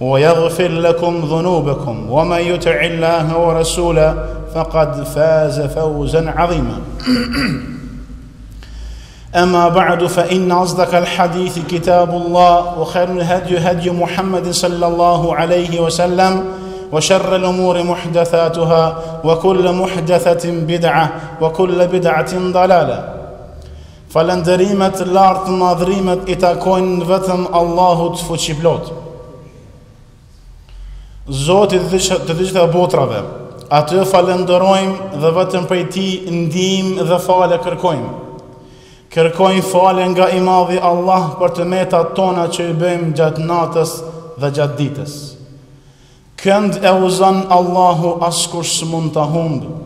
ويغفر لكم ذنوبكم ومن يطع الله ورسوله فقد فاز فوزا عظيما اما بعد فان اصدق الحديث كتاب الله وخير الهدي هدي محمد صلى الله عليه وسلم وشر الامور محدثاتها وكل wa بدعه وكل بدعه wa Falënderimet, lartëmadhërimet i takojnë vetëm Allahut fuqiplotë, Zotit të të gjitha botrave, atë falënderojmë dhe vetëm prej tij ndihmë dhe falje kërkojmë. Kërkojmë falje nga i madhi Allah për të metat tona që i bëjmë gjatë natës dhe gjatë ditës. Kënd e udhëzon Allahu askush s'mund ta humbë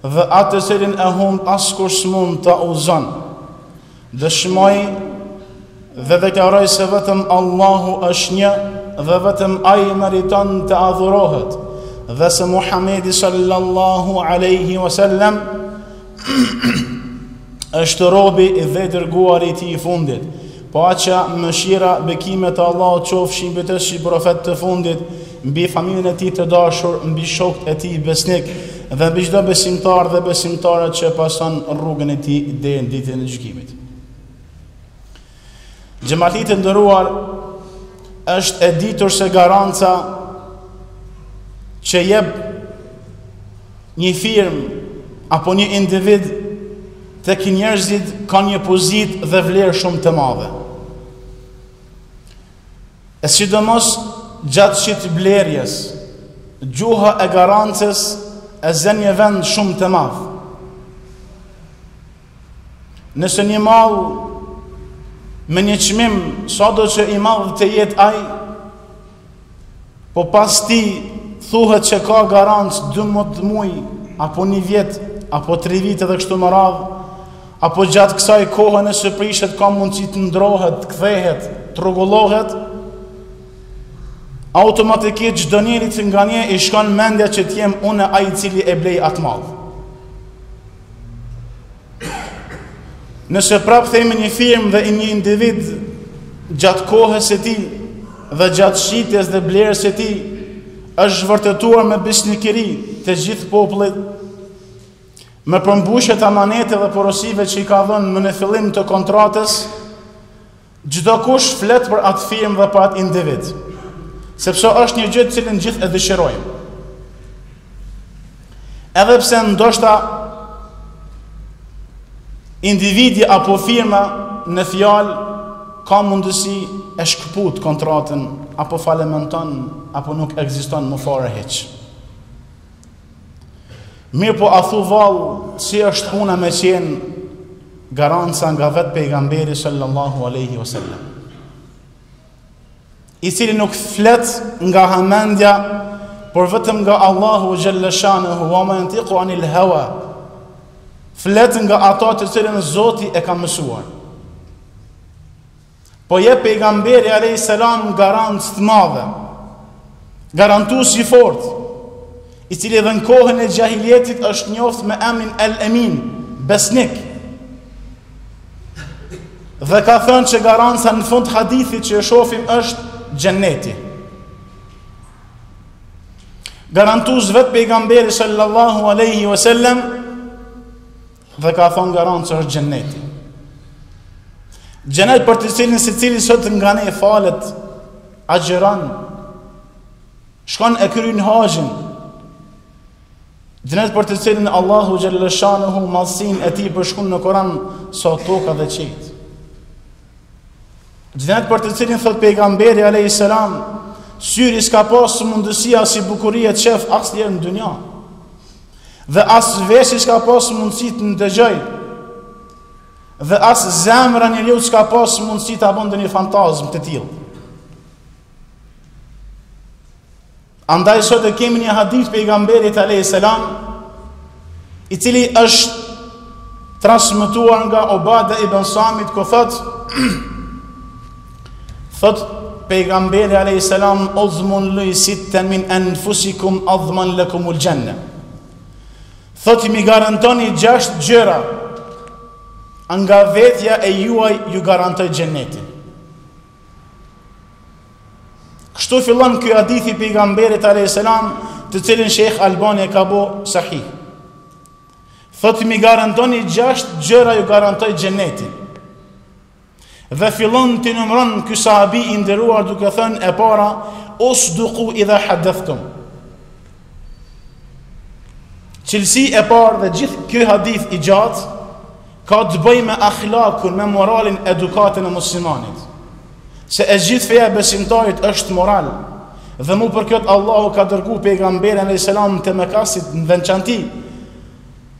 dhe atë të cilin e humb askush s'mund ta uzon. Dëshmoj dhe deklaroj se vetëm Allahu është një dhe vetëm ai meriton të adhurohet dhe se Muhamedi sallallahu alaihi wasallam është robi dhe i dërguari i tij i fundit. Paqja, mëshira, bekimet e Allahut qofshin mbi të si profet i fundit, mbi familjen e tij të dashur, mbi shokët e tij besnikë dhe mbi çdo besimtar dhe besimtare që pason rrugën e tij deri në ditën e gjykimit. Xhematlitë e nderuar, është e ditur se garanca që jep një firmë apo një individ tek njerëzit ka një pozitë dhe vlerë shumë të madhe. E sidomos gjatë shitblerjes, gjuha e garancës e zen një vend shumë të madh. Nëse një mall me një çmim sado që i madh të jetë ai, po pas tij thuhet që ka garancë 12 muaj apo një vjet apo 3 vite dhe kështu me radhë, apo gjatë kësaj kohe nëse prishet ka mundësi të ndrohet, të kthehet, të rregullohet, automatikisht çdonjërit nga ne i shkon mendja që të jem unë ai i cili e blej atë mall. Nëse prapë themi një firmë dhe një individ gjatë kohës së tij dhe gjatë shitjes dhe blerjes së tij është vërtetuar me besnikëri te gjithë populli me përmbushje të amaneteve dhe porosive që i ka dhënë më në fillim të kontratës Çdokush flet për atë firmë dhe për atë individ, sepse është një gjë të cilën gjithë e dëshirojmë. Edhe pse ndoshta individi apo firma në fjalë ka mundësi e shkëput kontratën apo falimenton apo nuk ekziston më fare hiç. Mirëpo a thu vallë si është puna me qenë garanca nga vetë pejgamberi sallallahu aleyhi vësallam i cili nuk flet nga hamendja por vetëm nga Allahu xhelleshanuhu ve ma jentiku anil heva flet nga ato të cilën zoti e ka mësuar Po jep pejgamberi alejhi selam garancë të madhe. Garantues i fortë, i cili edhe në kohën e xahiljetit është njoftë me emrin El Emin, besnik. Dhe ka thënë që garanca në fund t'hadithit që e shofim është xheneti. Garantues vetë pejgamberi sallallahu alaihi wasallam Dhe ka thonë garanca është xheneti. Xhenet për të cilin secili sot nga ne falet, agjeron, shkon e kryin haxhin, Xhenet për të cilin Allahu xhelleshanuhu madhësinë e tij përshkrun në Koran Sa toka dhe qiejt Xhenet për të cilin thot pejgamberi alayhis salam, syri s'ka pas mundësi asi bukurie t'shef asnjëherë në dynja. Dhe as veshi s'ka pas mundësi të ndëgjoj. Dhe as zemra e njeriut s'ka pas mundësi ta bon ndonjë fantazm të tillë. Andaj sot e kemi një hadith t'pejgamberit alayhi salam i cili është transmetuar nga Obada ibn Samit ku thot thot pejgamberi alayhi salam uzmun li sitta min anfusikum adman lakum aljanna thot m'i garantoni gjashtë gjëra nga vetja e juaj ju garantoj xhenetin Kështu fillon ky hadith i pejgamberit alayhis salam, të cilin Sheikh Albani e ka bo sahih. Thotë m'i garantoni gjashtë gjëra ju garantoj xhenetin. Dhe fillon t'i numron ky sahabi i nderuar duke thënë e para usduqu idha haddathtum. Cilësi e parë dhe gjithë ky hadith i gjatë ka të bëjë me akhlakun, me moralin edukatën e muslimanit. Se e gjithë feja e besimtarit është moral. Dhe mu për këtë Allahu ka dërgu pejgamberin alejhi selam te mekasit në veçanti.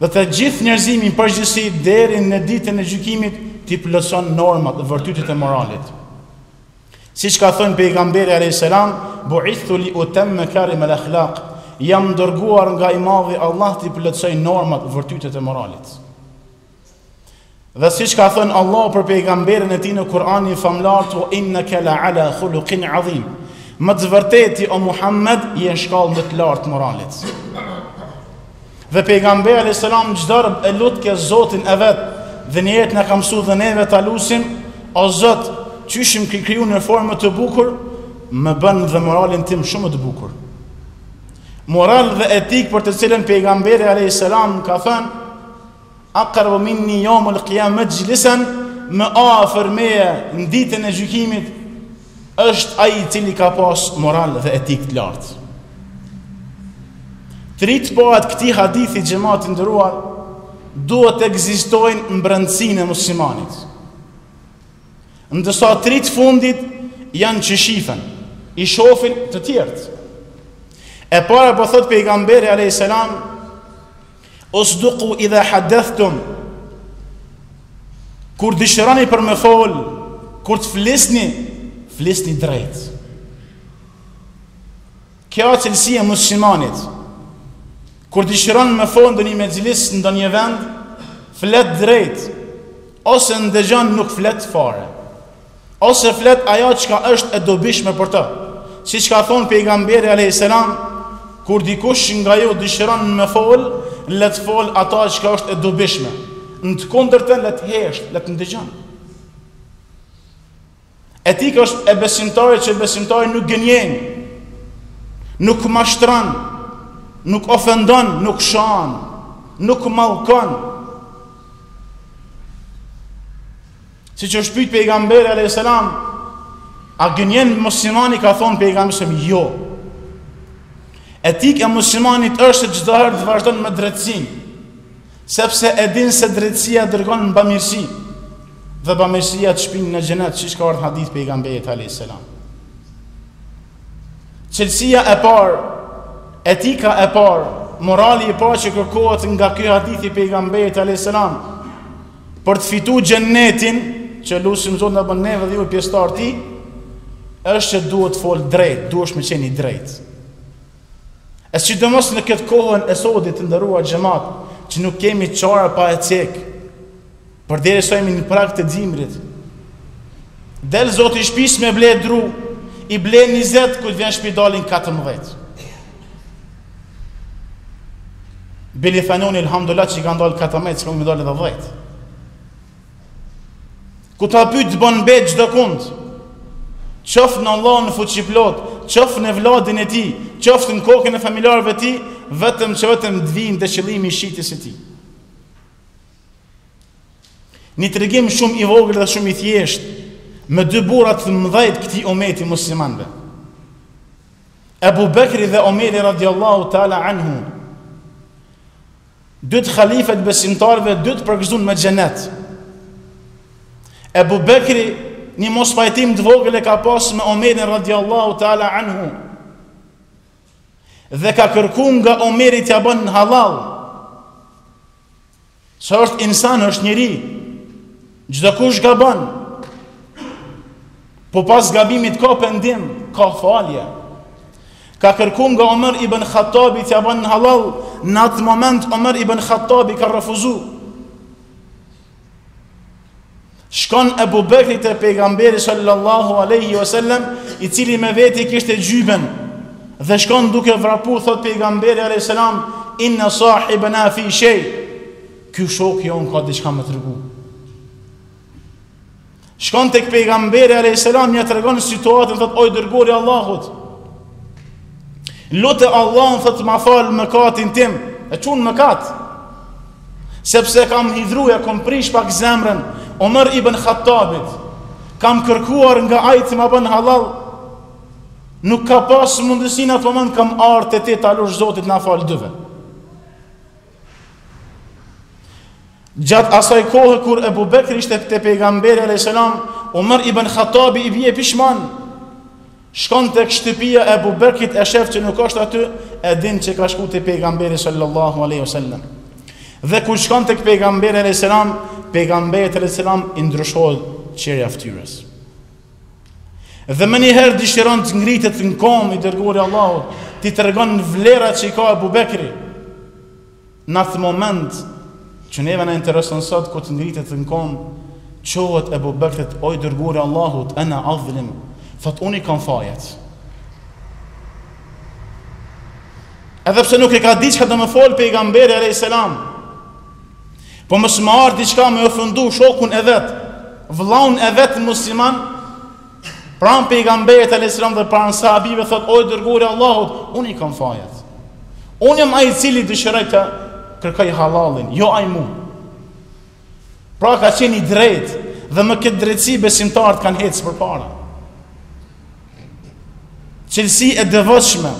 Dhe te gjithë njerëzimi n'përgjithësi deri në ditën e gjykimit t'i plotëson normat dhe virtytet e moralit. Siç ka thënë Pejgamberi alejhi selam, Bu'ithtu li utemmime mekarimel akhlaq, Jam dërguar nga i Madhi Allah t'i plotësoj normat, vërtytet e moralit. Dhe siç ka thënë Allahu për Pejgamberin e Tij në Kur'anin famlartë, Ue inneke la ala khuluqin adhim. Me të vërtetë ti o Muhammed je në shkallë më të lartë të moralit. Dhe pejgamberi alayhis salam çdoherë e lutke Zotin e vet dhe njëherit na ka mësu dhe neve ta lusim o Zot, qysh më ke kriju në formë të bukur, më bën dhe moralin tim shumë të bukur. Moral dhe etikë për të cilën pejgamberi alayhis salam ka thënë Aqrabu minni yawm al-qiyam majlisan më afër meje në ditën e gjykimit është ai i cili ka pas moral dhe etikë të lartë. Tritë e parat e këtij hadithi xhemat i nderuar duhet të ekzistojnë në brendësinë e muslimanit. Ndërsa tritë e fundit janë që shifen, i shofin të tjertë. E para po thotë pejgamberi alayhis salam Usduku idha hadethtum, kur dëshironi për me fol, kur të flisni, flisni drejt. Kjo është cilësi e muslimanit, kur dëshiron me fol në një mexhlis në një vend, flet drejt, ose ndëgjon nuk flet fare. Ose flet ajo çka është e dobishme për të. Siç ka thënë pejgamberi alayhis salam, kur dikush nga ju dëshiron me fol, le të fol ata çka është e dobishme. Në të kundërtën le të hesht, le të ndëgjon. Etikë është e besimtarit që besimtari nuk gënjen, nuk mashtron, nuk ofendon, nuk shan, nuk mallkon. Siç është pyet pejgamberi alayhis salam, a gënjen muslimani ka thonë pejgamberi se jo. Etika e muslimanit është se çdoherë të vazhdon me drejtësinë, sepse e din se drejtësia dërgon në bamirësi dhe bamirësia të shpin në xhenet, siç ka ardh hadithi i pejgamberit alayhis salam. Cilësia e parë, etika e parë, morali i parë që kërkohet nga ky hadith i pejgamberit alayhis salam, Për të fitu xhennetin, që lusim Zotin të na bën neve dhe ju pjesëtarë të tij, është që duhet të fol drejt, duhesh me qenë i drejtë. E sidomos në këtë kohën e sodit të nderuar xhemat, që nuk kemi çare pa e cek. Përderisa jemi në prag të dimrit. Del zoti i shpisë me ble dru, i ble 20 kur të vjen n'shpi i dalin 14. Bili, thanoni elhamdulilah që i ka ndalë 14, që kam dalë edhe 10. Ku ta pytë të bën be çdo kund, qoftë në Allah në fuqiplot, qoftë në evladin e tij, qoftë në kokën e familjarëve të tij, vetëm që vetëm të vinë te qëllimi i shitjes së tij. Një tregim shumë i vogël dhe shumë i thjeshtë, me dy burra të mdhejt këtij umeti muslimanve. Ebu Bekri dhe Omeri radijallahu ta'ala anhu, dytë khalifet e besimtarëve, dytë të përgëzun me gjenet. Ebu Bekri, një mospajtim të vogël e ka pas me Omerin radijallahu ta'ala anhu, dhe ka kërku nga Omeri t'ia bën hallall, Se është insan, është njeri. Çdokush gabon. Po pas gabimit ka pendim, ka falje. Ka kërku nga Omer ibn Khattabi t'ia bën hallall, në atë moment Omer ibn Khattabi ka refuzu. Shkon Ebu Bekri te pejgamberi sallallahu alaihi wasallam, i cili me vete kishte gjyben. Dhe shkon duke vrapu thot pejgamberi alaihi salam, inna sahibana fi shay. Ky shok i jonë ka diçka me tregu. Shkon tek pejgamberi alaihi salam, ia tregon situatën thot o i dërguri i Allahut. Lute Allahun thot ma fal mëkatin tim, e çun mëkat. Sepse e kam hidhru ia kom prish pak zemrën Omer ibn Khattabit Kam kërkuar nga ai të ma bën hallall Nuk ka pas mundësi n'atë moment kam ardh te ti ta lutsh Zotin të na falë dyve Gjatë asaj kohe kur Ebu Bekri ishte te pejgamberi a.s. Omer ibn Khattabi i bie pishman Shkon tek shtëpia e Ebu Bekrit e shef që nuk është aty, e din që ka shku te pejgamberi sallallahu alaihi wasallam. Dhe kur shkon tek pejgamberi alaihi salam, pejgamberit alaihi salam i ndryshohet çehrja e fytyrës. Dhe menjëherë dëshiron të ngritet në komë i dërguri i Allahut, t'i tregon vlerat që i ka Ebu Bekri. Në atë moment që neve na intereson sot kur të ngritet në komë, çohet Ebu Bekri, O i Dërguri i Allahut, ene adhlem, thotë, unë i kam fajet. Edhe pse nuk e ka ditë çka do me fol pejgamberi alayhis salam. Po mos marr diçka me ofendu shokun e vet, vëllaun e vet musliman, Pranë pejgamberit alayhis salam dhe pranë sahabeve thot o i dërguari Allahut, unë i kam fajet. Unë jam ai i cili dëshiroj të kërkoj hallallin, jo ai mu. Pra ka qenë i drejt dhe me këtë drejtësi besimtarët kanë hecë përpara. Cilësi e devotshme,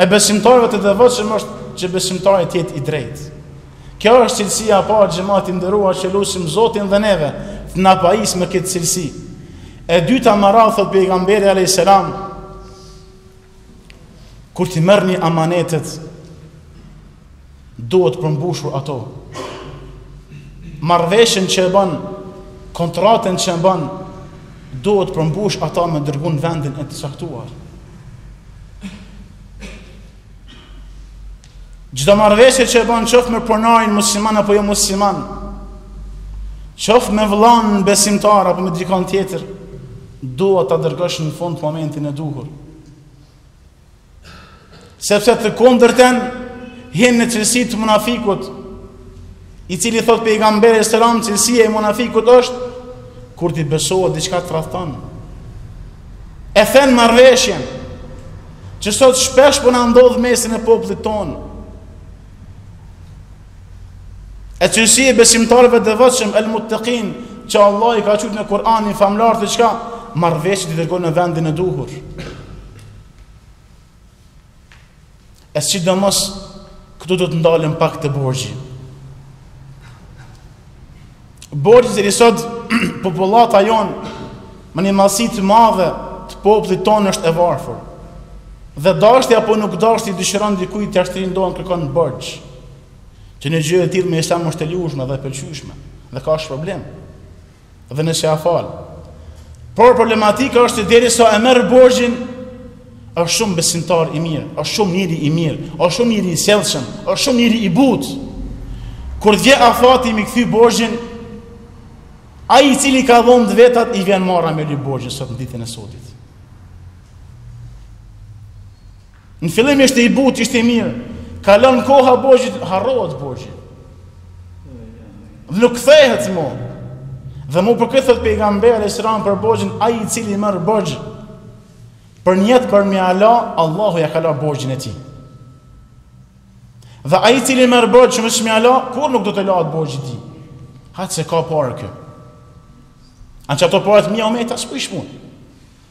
e besimtarëve të devotshëm është që besimtari të jetë i drejtë. Kjo është cilësia e parë xhamat i nderuar që lusim Zotin dhe neve të na pajisë me këtë cilësi. E dyta me radh thot pejgamberi alayhis salam kur t'i merrni amanetet duhet përmbushur ato. Marrveshën që e bën kontratën që e bën duhet të përmbush ata me dërgun vendin e të caktuar. Çdo marrëveshje që e bën qoftë me pronarin musliman apo jo musliman, qoftë me vëllanë besimtar apo me dikon tjetër, duhet ta dërgosh në fund momentin e duhur. Sepse të kundërtën hyn në cilësi të munafikut. I cili thot pejgamberi selam cilësia e munafikut është kur t'i besohet diçka tradhton. E then marrveshjen që sot shpesh po na ndodh mesin e popullit ton. E cilësi e besimtarëve të devotshëm el muttaqin që Allah i ka qujt në Kur'anin famëlartë çka marrveshjet i dërgojn në vendin e duhur. E sidomos këtu do të ndalem pak te borxhi. Borxhi deri sot popullata jonë në një masë të madhe të poplit tonë është e varfër. Dhe dashti apo nuk dashti dëshiron dikujt t'ia shtrin dorën kërkon borxh. Që një gjë e tillë në islam është e lejushme dhe pëlqyshme dhe ka shpërblim. Dhe nëse ja fal. Por problematika është se derisa e merr borxhin, është shumë besimtar i mirë, është shumë njeri i mirë, është shumë njeri i sjellshëm, është shumë njeri i butë. Kur vjen afati me e kthy borxhin, ai i cili ka dhënë të vetat i vjen marra me lyp borxhin sot në ditën e sotit. Në fillim ishte i butë, ishte i mirë. Kalon koha borxhit, harrohet borxhi. Dhe nuk kthehet më. Dhe mu për këtë thot pejgamberi selam për borxhin, ai i cili merr borxh për nijet për me ia la, Allahu ja ka me la borxhin e tij. Dhe ai i cili merr borxh mos me ia la, kurrë nuk do të lahet borxhi i tij. Hatë se ka parë kë. Anë që ato parët mija ometa, s'ku ishë mund.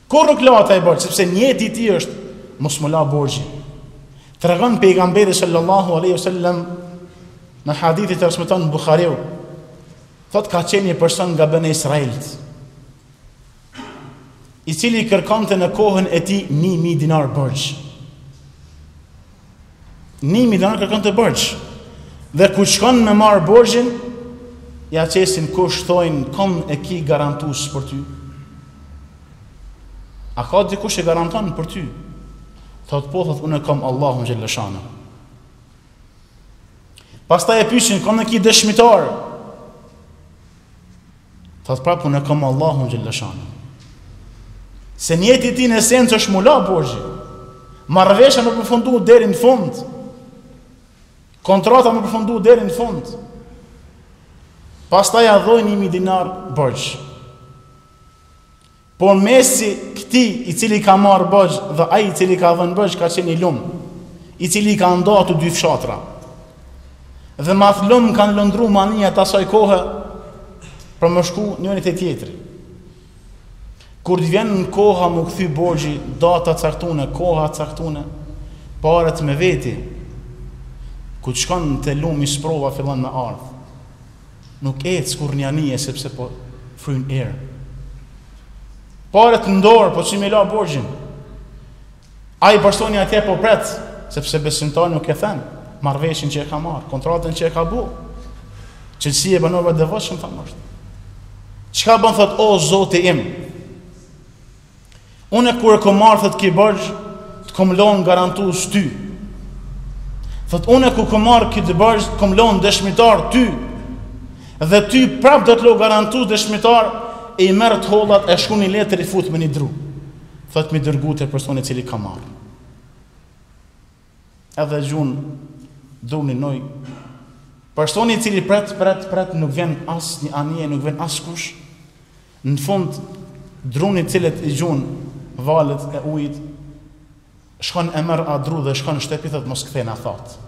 Kurrë nuk lahet ai borxh, sepse njeti i tij është mos me la borxhin. Tregon pejgamberi sallallahu alaihi wasallam në hadithin e transmeton Buhariu. Thot ka qenë një person nga Beni Israilit, i cili kërkonte në kohën e tij 1000 dinar borxh. Një milion kërkonte borxh. Dhe kur shkon me marr borxhin, ia qesin kusht thojnë kon e ki garantues për ty. A ka dikush që garanton për ty? Thot po thot unë e kom Allahun xhel-leshanuhu. Pastaj e pyesin kon e ki dëshmitar. Thotë prapë unë e kam Allahun xhel-leshanuhu. Se njeti i tij në esencë është m'u la borxhi. Marrëveshja m'u përfundu deri në fund. Kontrata m'u përfundu deri në fund. Pastaj ia dhojnë një mijë dinar borxh. Por mesi këtij i cili ka marrë borxh dhe ai i cili ka dhënë borxh ka qenë ni lum, i cili i ka nda ato dy fshatra. Dhe n'at lum kanë lundru me anija të asaj kohë për me shku njëri te tjetri. Kur vjen koha m'u kthy borxhi, data e caktune, koha e caktune, paret me veti, kur shkon te lumi sprova fillon me ardhë. Nuk ec kurrnjë anije sepse po frynë erë. Paret në dorë, po që me la borxhin. Ai personi atje po pret, sepse besimtari nuk e then marrëveshjen që e ka marrë, kontratën që e ka bo, cilësi e banorëve të devotshëm thamë është. Çka bon thot, o Zoti im, Unë kur e kom marrë, thotë kit borxh, të kom lonë garantues ty. Thotë unë kur kom marrë këtë borxh, të kom lonë dëshmitar ty. Dhe ty prapë do të lo garantues dëshmitar, i merr të holat e shkrun një letër i fut në një dru. Thotë me i dërgu te personi i cili ka marrë. Edhe gjun drunin n'ujë Personi i cili pret, pret, pret nuk vjen asnjë anije, nuk vjen askush Në fund druni cilet i gjun valët e ujit Shkon e merr at dru dhe shkon n'shtëpi thot mos kthehna thatë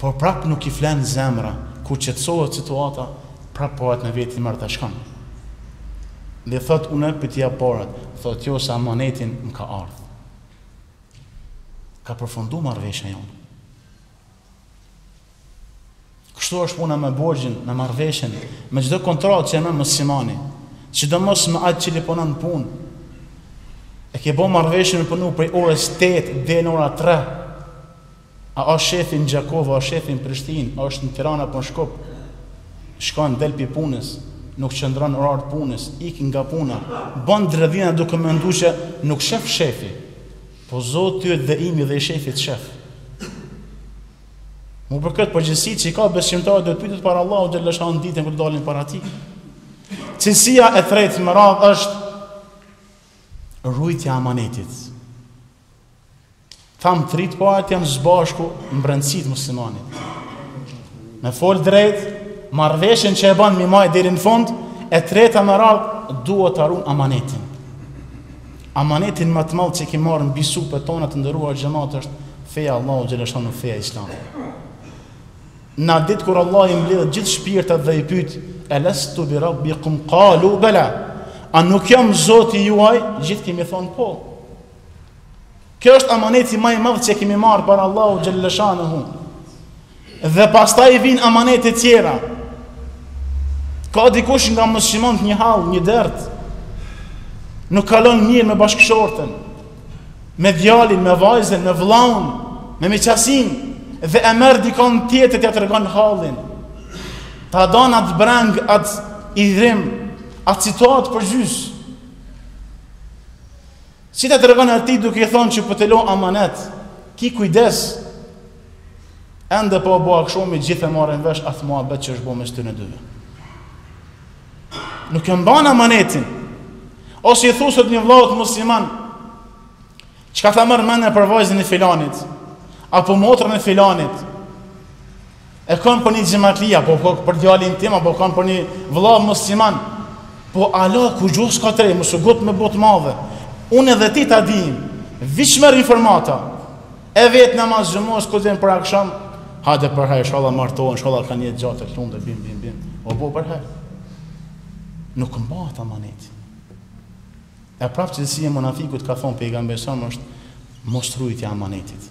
Por prap nuk i flen zemra, kur qetësohet situata, prap paret me veti i merr dhe shkon. Dhe thotë unë po t'i jap paret, thotë jo se amaneti më ka ardh. Ka përfundu marrëveshja jonë. Kështu është puna me borxhin, me marrëveshjen, me çdo kontratë që e merr muslimani, sidomos me atë cili punon në punë. E ke bo marrëveshjen me punu prej orës 8 deri në ora 3. A është shefi në Gjakovë, a është shefi në Prishtinë, a është në Tiranë apo në Shkup? Shkon del prej punës, nuk qëndron orarit të punës, ik nga puna, bën dredhina duke menduar që nuk e shef shefi. Po Zoti yt dhe imi dhe i shefit shef. Mu për këtë përgjegjësi që i ka besimtari do të pytet para Allahu xheleshanu ditën kur dalin para tij. Cilësia e tretë me radhë është rujtja e amanetit. Thamë tri të parat janë së bashku në brendësi të muslimanit. Me fol drejt, marrëveshjen që e ban me e majt deri në fund, e treta me radhë duhet ta run amanetin. Amanetin ma të madh që kemi marrë mbi supet tona të nderuar xhemat është feja e Allahut xheleshanu feja islame. Në atë ditë kur Allah i mbledh gjithë shpirtat dhe i pyet elestu bi rabbikum kalu bela a nuk jam zoti juaj gjithë kemi thonë po Kjo është amaneti ma i madh që e kemi marrë para Allahu xhalleshanehu. Dhe pastaj vijnë amanetet tjera. Ka dikush nga muslimanët një hall, një dert. Nuk kalon mirë me bashkëshorten, me djalin, me vajzën, me vëllaun, me miqasinë dhe e merr dikon tjetër t'ia tregon hallin. Ta dan atë brengë, atë idhnim, atë situatë përgjysë. Si ta tregon atij duke i thonë që po të lë amanet, ki kujdes. Ende pa u bo akshami, gjithë e marrin vesh atë muhabet që është bo mes tyre dyve. Nuk e mban amanetin. Ose i thuhet një vëllaut musliman, çka ta merr mendja për vajzën e filanit, apo motrën e filanit, E kanë për një xhematli apo po për djalin tim apo kanë për një vëlla musliman. Po hala kurgjo s'ka të re, mësë gotë me botë madhe. Unë edhe ti ta dijim, veç merr informata. E vetë në masë gjëmo, s'ku dhejmë për aksham, hajde për hajr, ishalla martohen, ishalla kanë jetë të gjatë e të lumtur, bim, bim, bim. U bo për hajr. Nuk e mban atë amanet. E prapë cilësi e munafikut ka thonë pejgambesam është mosrujtja e amanetit.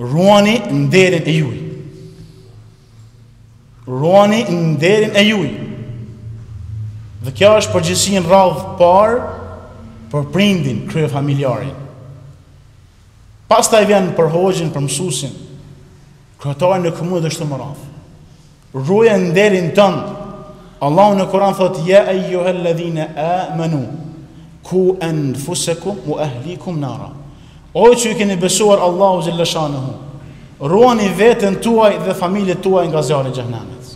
Ruani nderin e juj. Ruani nderin e juj. Dhe kjo është përgjegjësi në radhë të parë për prindin, kryefamiljarin. Pastaj vjen për hoxhën, për mësusin, kryetarin e komunës dhe kështu me radhë. Ruaje nderin tënd. Allahu në Kur'an thotë: "Ya ayyuhalladhina amanu ku anfusakum wa ahlikum nara." O ju që keni besuar Allahun xhelle shanuhu, ruani veten tuaj dhe familjet tuaja nga zjarri i xhehenemit.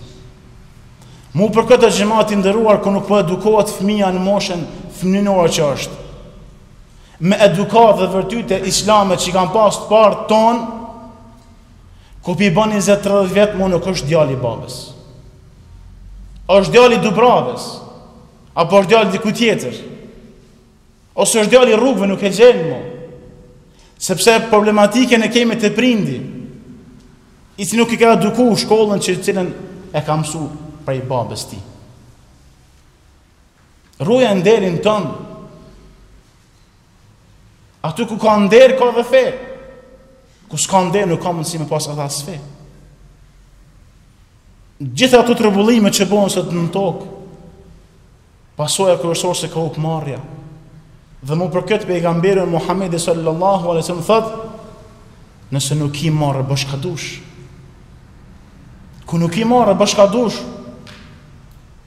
Mu për këtë xhemat i nderuar kur nuk po edukohet fëmija në moshën fëmijënore që është. Me edukatë dhe virtyte islame që kanë pas të parë tonë, Kur p'i bën 20-30 vjet mo nuk është djali i babës. Është djali i Dubravës. Apo është djali diku tjetër. Ose është djali i rrugëve nuk e gjen mo. Sepse problematikën e kemi te prindi. I cili nuk e ka eduku shkollën të cilën e ka mësu prej babës tij. Ruje nderin tonë, Aty ku ka nder ka dhe fe. Ku s'ka nder nuk ka mundësi me pas edhe as fe. Gjithë ato turbullime që bëhen sot në tokë, pasoja kryesore se ka hup marrja. Dhe mu për këtë pejgamberi Muhammed sallallahu alaihi wasallam thotë, nëse nuk ki marre ban çka dush, kur nuk ki marre ban çka dush,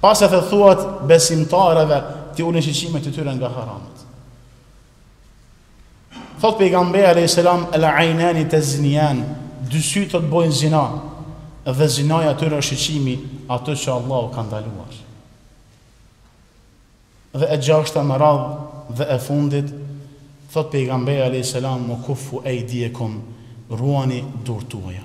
Pasi the thuaj besimtarëve t'i ulin shiqimet e tyre nga haramat. Thot pejgamberi alayhis salam el aynani tazniyan, dy sytë thotë bëjnë zina dhe zinaja e tyre është shiqimi atë që Allahu ka ndaluar. Dhe e gjashta me radhë dhe e fundit thot pejgamberi alayhis salam ue kuffu aydiyakum ruani durt tuaja.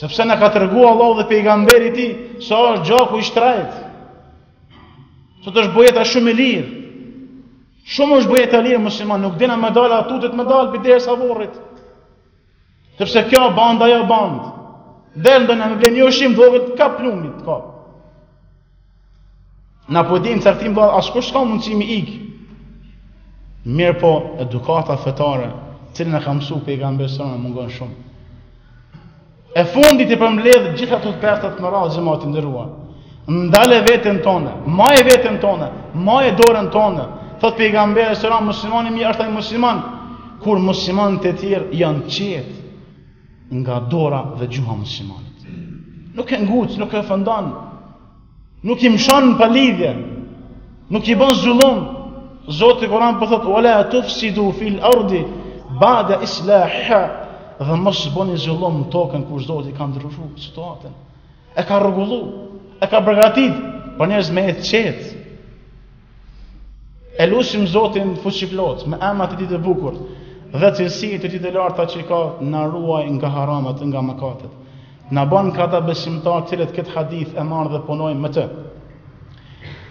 Sepse na ka treguar Allahu dhe pejgamberi i tij sa është gjaku i shtrajt. Sot është bo jeta shumë e lirë. Shumë është bo jeta e lirë musliman, nuk dina me dal, a tutesh me dal pi dere s'oborrit. Sepse kjo band ajo band. Del ndonjë me blen një ushim vogël ka plumbit ka. Na po e dimë caktim vlla, askush s'ka mundësi me ik. Mirëpo, edukata fetare, cilën e ka mësu pejgamberi salam na mungon shumë. E fundit i përmbledh gjithë ato të parat me radhë xhemat i nderuar. Ndale veten tonde, maje veten tonde, maje dorën tonë, thot pejgamberi salam muslimani i mirë është ai musliman, kur muslimanët e tjerë janë qetë. nga dora dhe gjuha e muslimanit. Nuk e nguc, nuk e ofendon, nuk i mshon palidhje, nuk i bënë zullum. Zoti n'Kuran po thotë, wa la tufsidu fil ardi ba'da islahiha, dhe mos bëni zullum në tokë, kur Zoti e ka ndryshu situatën. E ka rregullu, e ka përgatit për njerëz me jetë qetë. E lusim Zotin fuqiplotë, me emrat e tij të bukur dhe cilësi të tij të larta që të na ruajë nga haramat, nga mëkatet. Na bën këta besimtarë të cilët këtë hadith e marrin dhe punojnë me të.